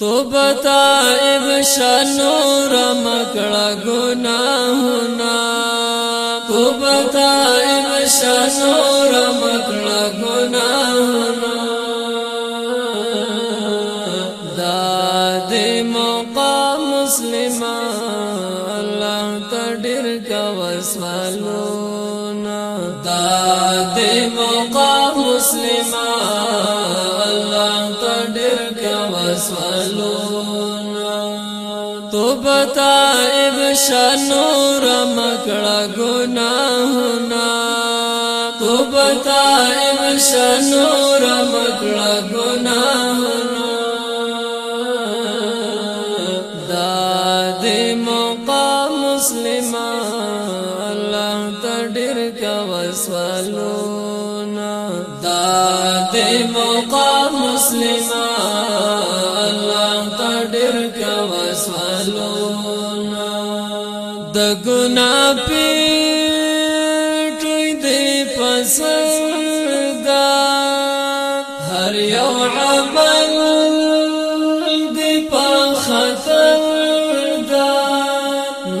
توبتا ابشانو رمکڑا گناہنا توبتا ابشانو رمکڑا گناہنا داد موقع مسلمان اللہ تڈر کا وسوالونا داد موقع مسلمان تائب شان و رم کڑا گناہ نا توب تائب شان و رم کڑا گناہ نا داد موقع مسلمان اللہ تڈر کا وسوالونا داد موقع مسلمان صدا هر یو عمل دی په دا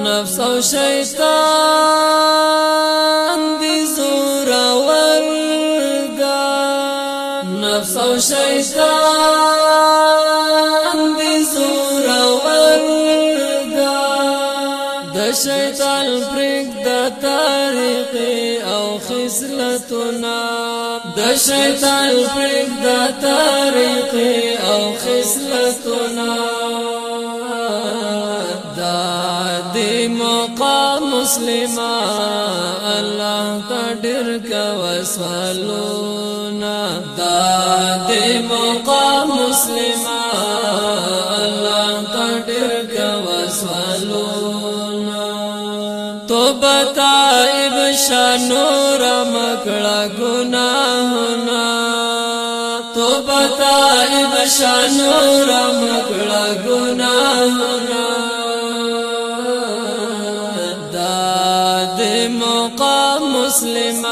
نفس او شیطان دی زور ور دا نفس او شیطان دی ور دا د شیطان پرګ د او خصلتنا د شیطان پرېږ د طریق او خصلتنا دا دې مقام مسلمه الله ته ډېر کا وسالونا دا دې مقام مسلمه تائب شانور مکڑا گناہنا توب تائب شانور مکڑا گناہنا داد مقام مسلمان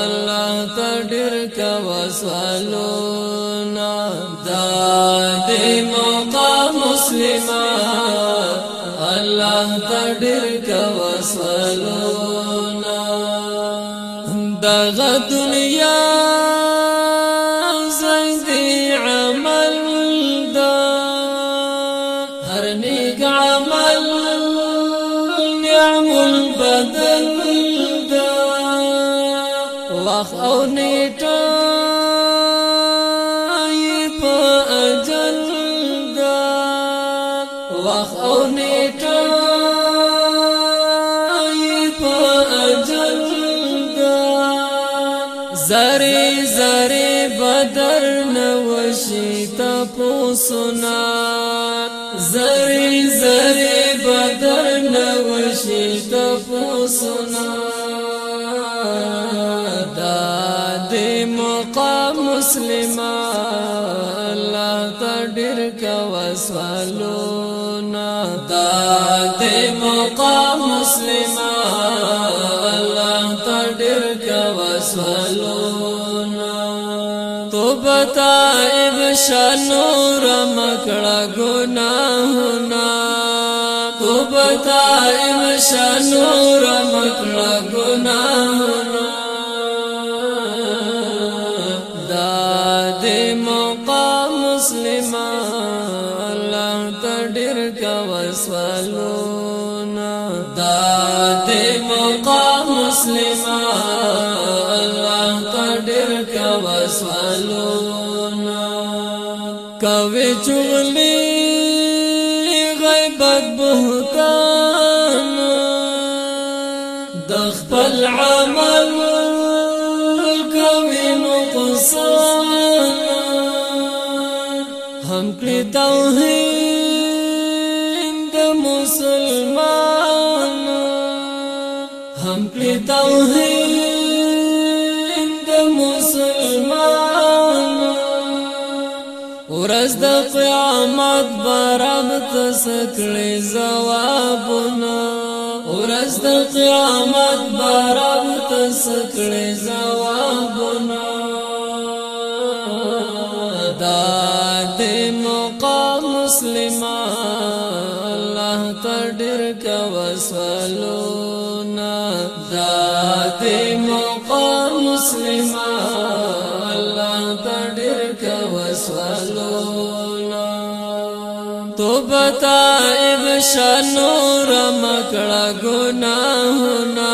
اللہ تڈر کا وسالونا داد مقام مسلمان الله تډر کوا سلونا دغه دنیا زنګ عمل دا هر نیک عمل نعم البدل دا وخت او نیټه زری زری بدر نوشی تپو سنا زری زری بدر نوشی تپو سنا داد مقام مسلمان الله تدر کوسوالونا داد مقام مسلمان بتا ابشانو رمکڑا گناہنا تو بتا ابشانو رمکڑا گناہنا داد مقام مسلمان اللہ تڈر کا وسولونا داد مقام مسلمان وی چغلی غیبت بہتان دخپل عمل کوي نقصان هم کړی توحید مسلمان هم کړی توحید ورځ د قیامت برب تسکړې جوابونه ورځ د قیامت برب تسکړې جوابونه دا مقام مسلم الله تدر کا وسلونا دا مقام مسلمان تائب شنور مکڑا گناہنا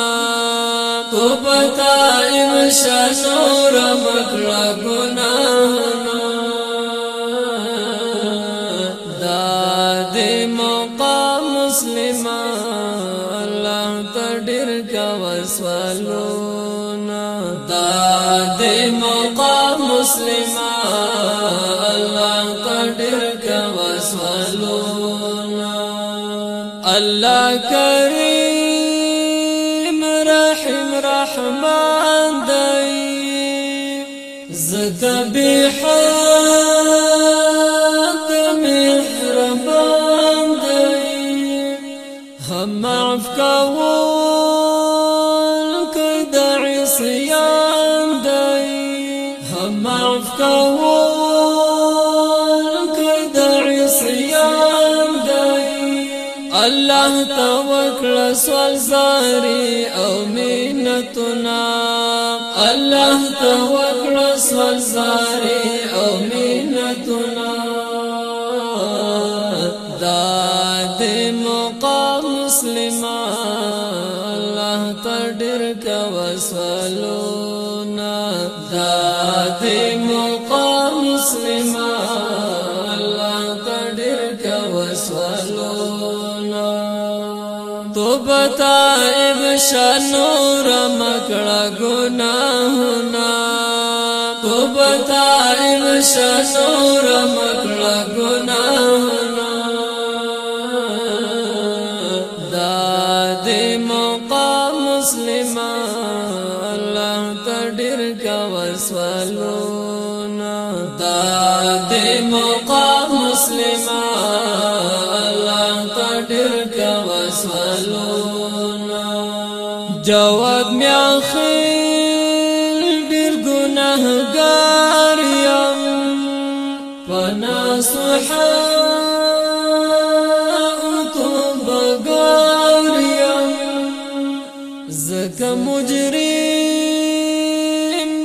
توب تائب شنور مکڑا گناہنا داد موقع مسلمان اللہ تڈر کا وسولونا داد موقع مسلمان الله كريم رحيم رحمان دی زتبیح مهربان دی هم عفو الله تا وکړه سوال زاري او مينتنا الله تا وکړه سوال زاري او مينتنا دا دې مقام مسلمان الله تا ډېر کا وسلونا دا دې گو نوب تصور مکڑ گن تو بتا سسور مکل گن دادی ما مسلم ڈر گورس لو داد موقع جواب می اخیر ډیر ګناهګار یم پنا سحا زکه مجرم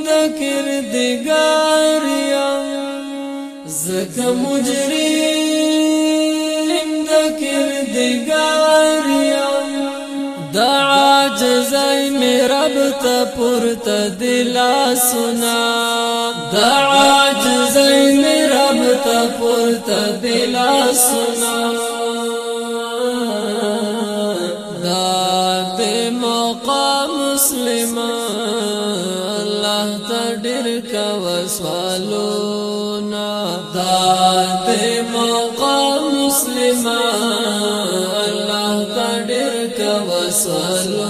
د کردګار یم زکه مجرم زای می رب ته پورته دلا سنا دعا زای می رب ته پورته دلا سنا دا به مقام مسلم الله ته ډیر کا وسوالونا دا به مقام مسلمان الله ته ډیر کا وسوالونا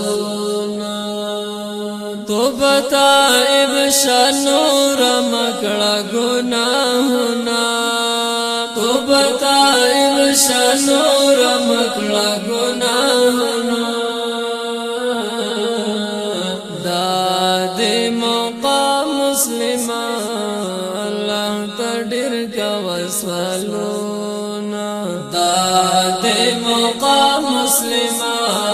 توبتا ابشا نور مکڑا گناہنا توبتا ابشا نور مکڑا گناہنا داد موقع مسلمان اللہ تڑیر کا وصولونا داد موقع مسلمان